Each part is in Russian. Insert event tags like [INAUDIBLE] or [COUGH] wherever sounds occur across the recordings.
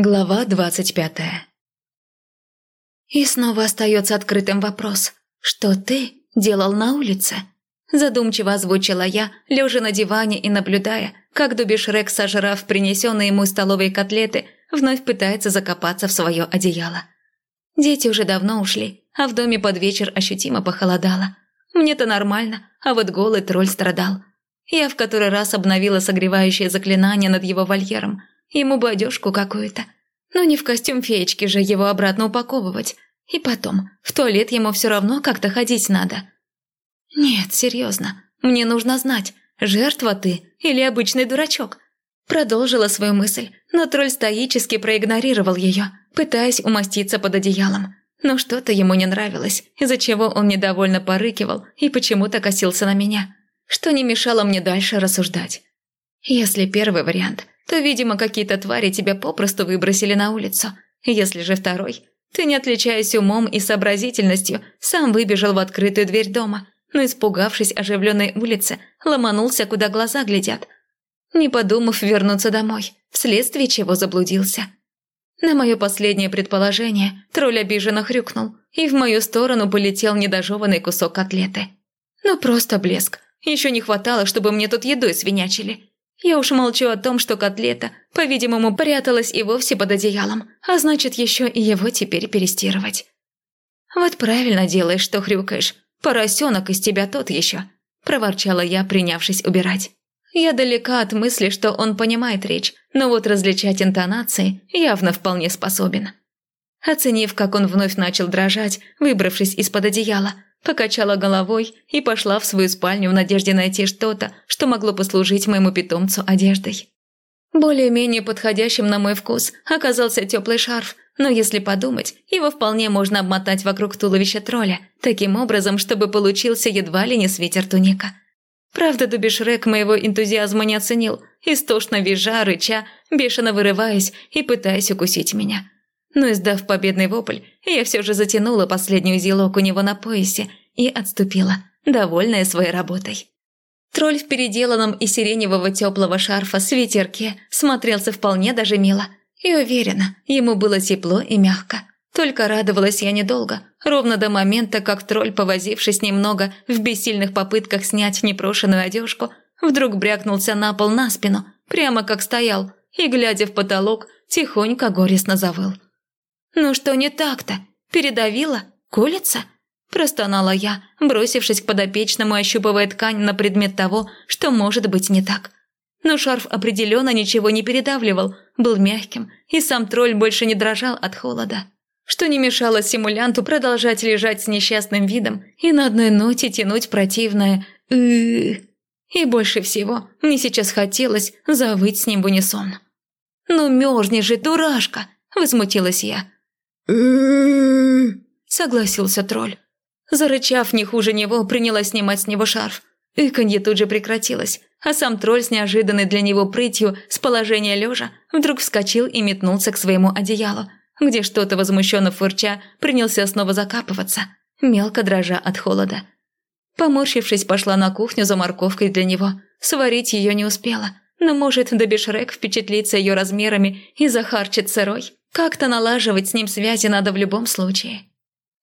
Глава двадцать пятая И снова остается открытым вопрос. Что ты делал на улице? Задумчиво озвучила я, лежа на диване и наблюдая, как Дубишрек, сожрав принесенные ему столовые котлеты, вновь пытается закопаться в свое одеяло. Дети уже давно ушли, а в доме под вечер ощутимо похолодало. Мне-то нормально, а вот голый тролль страдал. Я в который раз обновила согревающее заклинание над его вольером – Ему бы одежку какую-то. Но не в костюм феечки же его обратно упаковывать. И потом, в туалет ему все равно как-то ходить надо. Нет, серьезно, мне нужно знать, жертва ты или обычный дурачок. Продолжила свою мысль, но тролль стоически проигнорировал ее, пытаясь умоститься под одеялом. Но что-то ему не нравилось, из-за чего он недовольно порыкивал и почему-то косился на меня, что не мешало мне дальше рассуждать. Если первый вариант – то, видимо, какие-то твари тебя попросту выбросили на улицу. Если же второй, ты, не отличаясь умом и сообразительностью, сам выбежал в открытую дверь дома, но, испугавшись оживленной улицы, ломанулся, куда глаза глядят. Не подумав вернуться домой, вследствие чего заблудился. На мое последнее предположение тролль обиженно хрюкнул, и в мою сторону полетел недожеванный кусок котлеты. Ну просто блеск. Еще не хватало, чтобы мне тут едой свинячили. Я уж молчу о том, что котлета, по-видимому, пряталась и вовсе под одеялом, а значит, еще и его теперь перестирывать. «Вот правильно делаешь, что хрюкаешь. Поросенок из тебя тот еще», – проворчала я, принявшись убирать. Я далека от мысли, что он понимает речь, но вот различать интонации явно вполне способен. Оценив, как он вновь начал дрожать, выбравшись из-под одеяла – покачала головой и пошла в свою спальню в надежде найти что-то, что могло послужить моему питомцу одеждой. Более-менее подходящим на мой вкус оказался теплый шарф, но если подумать, его вполне можно обмотать вокруг туловища тролля, таким образом, чтобы получился едва ли не свитер туника. Правда, Дубишрек моего энтузиазма не оценил, истошно визжа, рыча, бешено вырываясь и пытаясь укусить меня но, издав победный вопль, я все же затянула последний узелок у него на поясе и отступила, довольная своей работой. Тролль в переделанном из сиреневого теплого шарфа свитерке смотрелся вполне даже мило. И уверена, ему было тепло и мягко. Только радовалась я недолго, ровно до момента, как тролль, повозившись немного в бессильных попытках снять непрошенную одежку, вдруг брякнулся на пол на спину, прямо как стоял, и, глядя в потолок, тихонько горестно завыл. «Ну что не так-то? Передавила? Колется?» Простонала я, бросившись к подопечному, ощупывая ткань на предмет того, что может быть не так. Но шарф определенно ничего не передавливал, был мягким, и сам тролль больше не дрожал от холода. Что не мешало симулянту продолжать лежать с несчастным видом и на одной ноте тянуть противное «ы И больше всего мне сейчас хотелось завыть с ним в унисон. «Ну мерзни же, дурашка!» – возмутилась я. Согласился тролль. Зарычав не хуже него, принялась снимать с него шарф. Иканье тут же прекратилось, а сам тролль с неожиданной для него прытью с положения лежа вдруг вскочил и метнулся к своему одеялу, где что-то возмущенно фырча принялся снова закапываться, мелко дрожа от холода. Поморщившись, пошла на кухню за морковкой для него. Сварить ее не успела, но может Добишрек впечатлиться ее размерами и захарчит сырой. Как-то налаживать с ним связи надо в любом случае.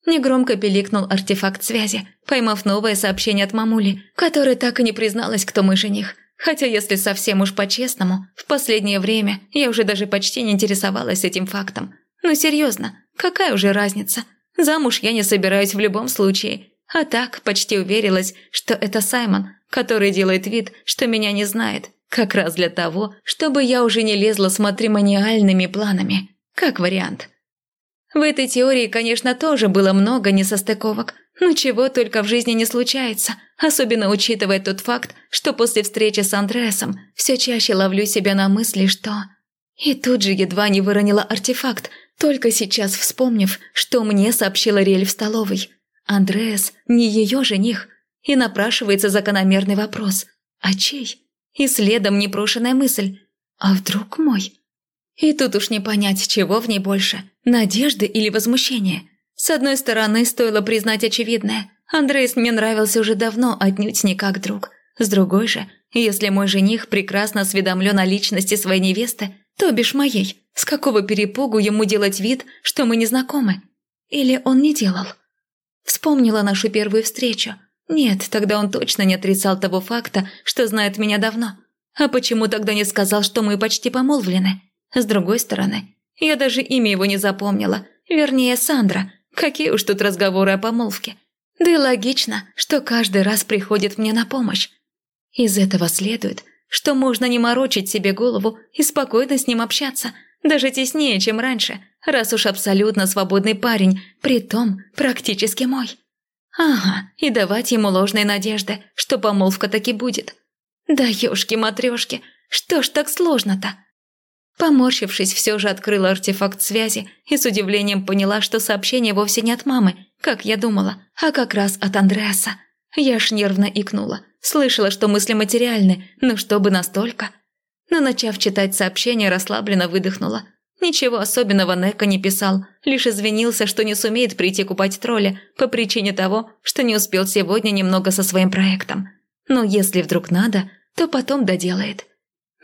Негромко пиликнул артефакт связи, поймав новое сообщение от мамули, которая так и не призналась, кто мой жених. Хотя, если совсем уж по-честному, в последнее время я уже даже почти не интересовалась этим фактом. Но серьезно, какая уже разница? Замуж я не собираюсь в любом случае. А так почти уверилась, что это Саймон, который делает вид, что меня не знает, как раз для того, чтобы я уже не лезла с матримониальными планами. Как вариант. В этой теории, конечно, тоже было много несостыковок, но чего только в жизни не случается, особенно учитывая тот факт, что после встречи с Андреасом все чаще ловлю себя на мысли, что... И тут же едва не выронила артефакт, только сейчас вспомнив, что мне сообщила Рель в столовой. Андреас не ее жених, и напрашивается закономерный вопрос. А чей? И следом непрошенная мысль. А вдруг мой? И тут уж не понять, чего в ней больше – надежды или возмущения. С одной стороны, стоило признать очевидное. Андрейс мне нравился уже давно, отнюдь не как друг. С другой же, если мой жених прекрасно осведомлен о личности своей невесты, То бишь моей. С какого перепугу ему делать вид, что мы не знакомы? Или он не делал? Вспомнила нашу первую встречу. Нет, тогда он точно не отрицал того факта, что знает меня давно. А почему тогда не сказал, что мы почти помолвлены? С другой стороны, я даже имя его не запомнила. Вернее, Сандра. Какие уж тут разговоры о помолвке. Да и логично, что каждый раз приходит мне на помощь. Из этого следует, что можно не морочить себе голову и спокойно с ним общаться, даже теснее, чем раньше, раз уж абсолютно свободный парень, притом практически мой. Ага, и давать ему ложные надежды, что помолвка таки будет. Да ёшки-матрёшки, что ж так сложно-то? Поморщившись, все же открыла артефакт связи и с удивлением поняла, что сообщение вовсе не от мамы, как я думала, а как раз от Андреаса. Я аж нервно икнула. Слышала, что мысли материальны, но чтобы настолько. Но начав читать сообщение, расслабленно выдохнула. Ничего особенного Нека не писал, лишь извинился, что не сумеет прийти купать тролля по причине того, что не успел сегодня немного со своим проектом. Но если вдруг надо, то потом доделает.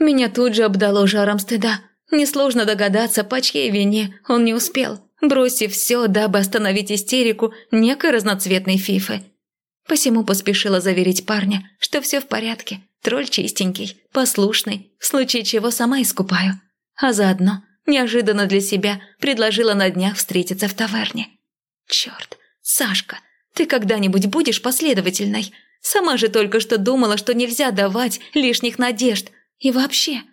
Меня тут же обдало жаром стыда. Несложно догадаться, по чьей вине он не успел, бросив все, дабы остановить истерику некой разноцветной фифы. Посему поспешила заверить парня, что все в порядке, тролль чистенький, послушный, в случае чего сама искупаю. А заодно, неожиданно для себя, предложила на днях встретиться в таверне. Черт, Сашка, ты когда-нибудь будешь последовательной? Сама же только что думала, что нельзя давать лишних надежд – и вообще...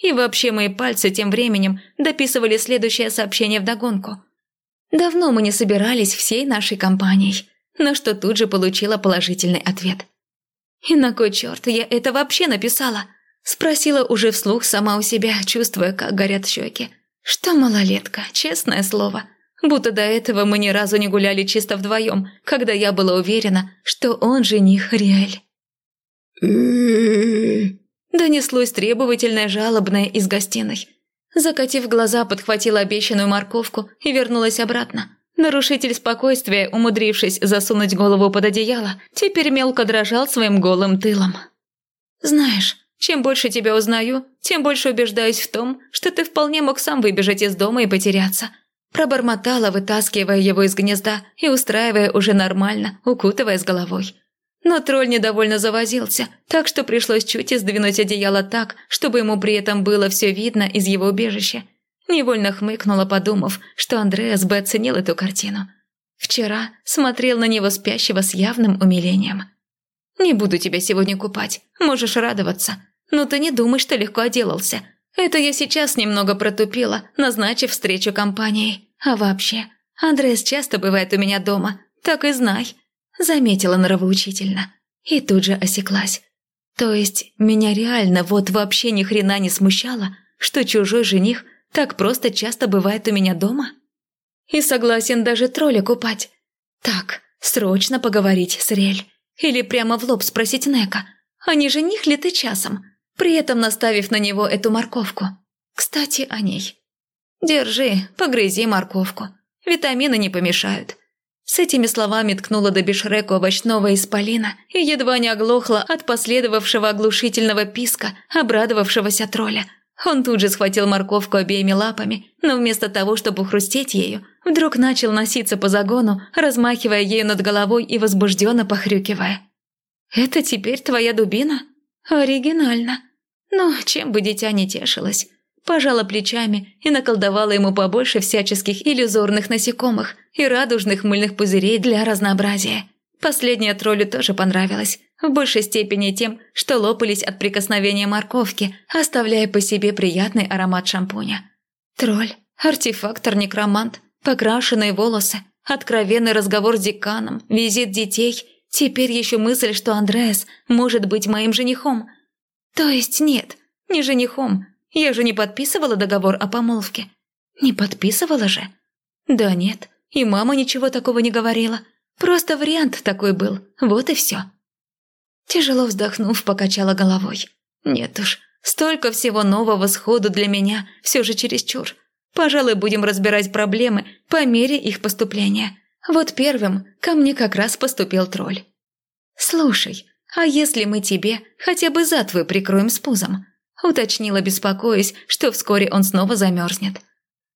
И вообще мои пальцы тем временем дописывали следующее сообщение вдогонку. Давно мы не собирались всей нашей компанией, на что тут же получила положительный ответ. «И на кой черт я это вообще написала?» Спросила уже вслух сама у себя, чувствуя, как горят щеки. «Что малолетка, честное слово. Будто до этого мы ни разу не гуляли чисто вдвоем, когда я была уверена, что он жених Риэль». Донеслось требовательное жалобное из гостиной. Закатив глаза, подхватила обещанную морковку и вернулась обратно. Нарушитель спокойствия, умудрившись засунуть голову под одеяло, теперь мелко дрожал своим голым тылом. «Знаешь, чем больше тебя узнаю, тем больше убеждаюсь в том, что ты вполне мог сам выбежать из дома и потеряться». Пробормотала, вытаскивая его из гнезда и устраивая уже нормально, укутывая с головой. Но тролль недовольно завозился, так что пришлось чуть издвинуть одеяло так, чтобы ему при этом было все видно из его убежища. Невольно хмыкнула, подумав, что Андреас бы оценил эту картину. Вчера смотрел на него спящего с явным умилением. «Не буду тебя сегодня купать, можешь радоваться. Но ты не думай, что легко отделался. Это я сейчас немного протупила, назначив встречу компанией. А вообще, Андреас часто бывает у меня дома, так и знай, Заметила нравоучительно. И тут же осеклась. То есть меня реально вот вообще ни хрена не смущало, что чужой жених так просто часто бывает у меня дома? И согласен даже тролля купать. Так, срочно поговорить с Рель. Или прямо в лоб спросить Нека, а не жених ли ты часом? При этом наставив на него эту морковку. Кстати, о ней. Держи, погрызи морковку. Витамины не помешают. С этими словами ткнула до бешреку овощного исполина и едва не оглохла от последовавшего оглушительного писка, обрадовавшегося тролля. Он тут же схватил морковку обеими лапами, но вместо того, чтобы хрустеть ею, вдруг начал носиться по загону, размахивая ею над головой и возбужденно похрюкивая. «Это теперь твоя дубина? Оригинально. Ну, чем бы дитя не тешилось пожала плечами и наколдовала ему побольше всяческих иллюзорных насекомых и радужных мыльных пузырей для разнообразия. Последняя троллю тоже понравилась, в большей степени тем, что лопались от прикосновения морковки, оставляя по себе приятный аромат шампуня. Тролль, артефактор-некромант, покрашенные волосы, откровенный разговор с деканом, визит детей, теперь еще мысль, что Андреас может быть моим женихом. То есть нет, не женихом, я же не подписывала договор о помолвке. Не подписывала же? Да нет, и мама ничего такого не говорила. Просто вариант такой был, вот и все. Тяжело вздохнув, покачала головой. Нет уж, столько всего нового сходу для меня все же чересчур. Пожалуй, будем разбирать проблемы по мере их поступления. Вот первым ко мне как раз поступил тролль. «Слушай, а если мы тебе хотя бы за твой прикроем с пузом? Уточнила, беспокоясь, что вскоре он снова замерзнет.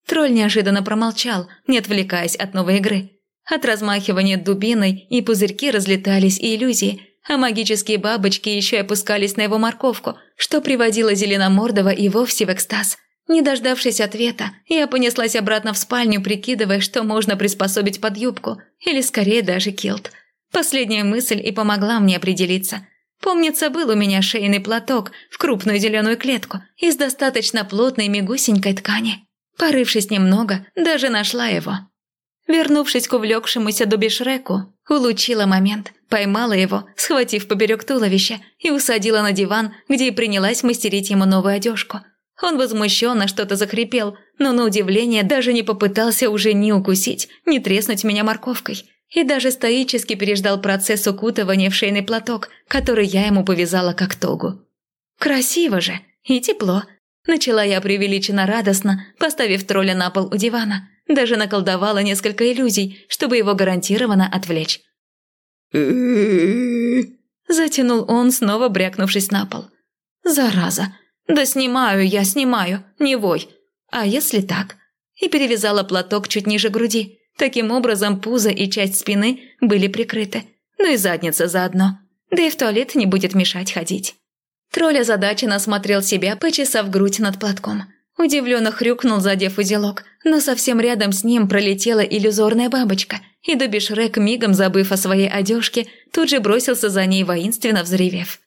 Тролль неожиданно промолчал, не отвлекаясь от новой игры. От размахивания дубиной и пузырьки разлетались и иллюзии, а магические бабочки еще и опускались на его морковку, что приводило Зеленомордова и вовсе в экстаз. Не дождавшись ответа, я понеслась обратно в спальню, прикидывая, что можно приспособить под юбку, или скорее даже килт. Последняя мысль и помогла мне определиться. Помнится, был у меня шейный платок в крупную зеленую клетку из достаточно плотной мигусенькой ткани. Порывшись немного, даже нашла его. Вернувшись к увлекшемуся Дубишреку, улучила момент, поймала его, схватив поперек туловища и усадила на диван, где и принялась мастерить ему новую одежку. Он возмущенно что-то захрипел, но на удивление даже не попытался уже ни укусить, ни треснуть меня морковкой. И даже стоически переждал процесс укутывания в шейный платок, который я ему повязала как тогу. Красиво же и тепло. Начала я преувеличенно радостно, поставив тролля на пол у дивана. Даже наколдовала несколько иллюзий, чтобы его гарантированно отвлечь. [LAUGHS] Затянул он, снова брякнувшись на пол. «Зараза! Да снимаю я, снимаю, не вой. А если так?» И перевязала платок чуть ниже груди. Таким образом, пузо и часть спины были прикрыты. Ну и задница заодно. Да и в туалет не будет мешать ходить. Тролль озадаченно смотрел себя, почесав грудь над платком. Удивленно хрюкнул, задев узелок, но совсем рядом с ним пролетела иллюзорная бабочка, и Добишрек, мигом забыв о своей одежке, тут же бросился за ней, воинственно взревев.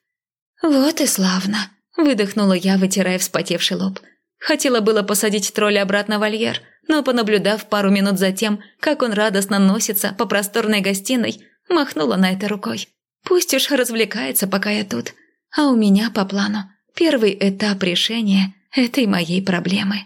«Вот и славно!» – выдохнула я, вытирая вспотевший лоб. Хотела было посадить тролля обратно в вольер, но, понаблюдав пару минут за тем, как он радостно носится по просторной гостиной, махнула на это рукой. «Пусть уж развлекается, пока я тут. А у меня по плану первый этап решения – этой моей проблемы.